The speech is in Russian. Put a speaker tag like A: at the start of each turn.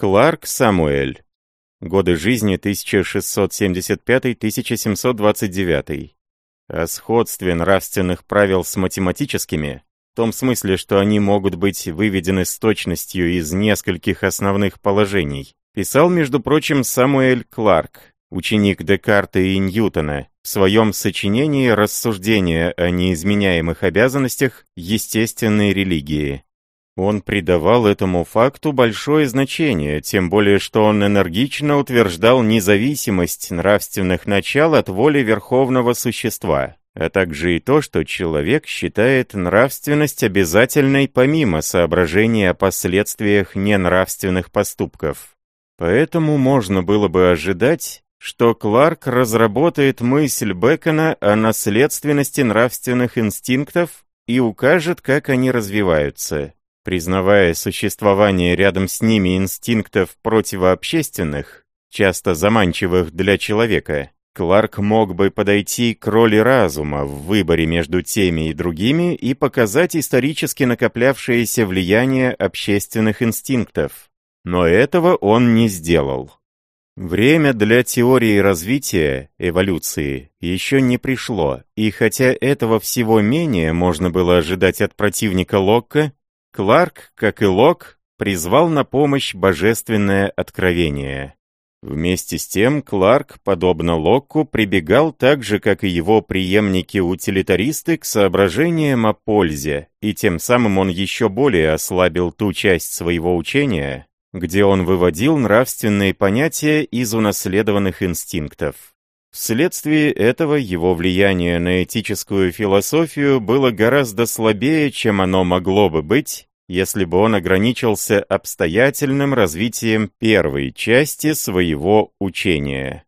A: Кларк Самуэль. Годы жизни 1675-1729. О сходстве нравственных правил с математическими, в том смысле, что они могут быть выведены с точностью из нескольких основных положений, писал, между прочим, Самуэль Кларк, ученик Декарта и Ньютона, в своем сочинении «Рассуждения о неизменяемых обязанностях естественной религии». Он придавал этому факту большое значение, тем более что он энергично утверждал независимость нравственных начал от воли верховного существа, а также и то, что человек считает нравственность обязательной помимо соображения о последствиях ненравственных поступков. Поэтому можно было бы ожидать, что Кларк разработает мысль Бекона о наследственности нравственных инстинктов и укажет, как они развиваются. Признавая существование рядом с ними инстинктов противообщественных, часто заманчивых для человека, Кларк мог бы подойти к роли разума в выборе между теми и другими и показать исторически накоплявшееся влияние общественных инстинктов. Но этого он не сделал. Время для теории развития, эволюции, еще не пришло, и хотя этого всего менее можно было ожидать от противника Локка, Кларк, как и Лок, призвал на помощь божественное откровение. Вместе с тем Кларк, подобно Локку, прибегал так же, как и его преемники-утилитаристы, к соображениям о пользе, и тем самым он еще более ослабил ту часть своего учения, где он выводил нравственные понятия из унаследованных инстинктов. Вследствие этого его влияние на этическую философию было гораздо слабее, чем оно могло бы быть, если бы он ограничился обстоятельным развитием первой части своего учения.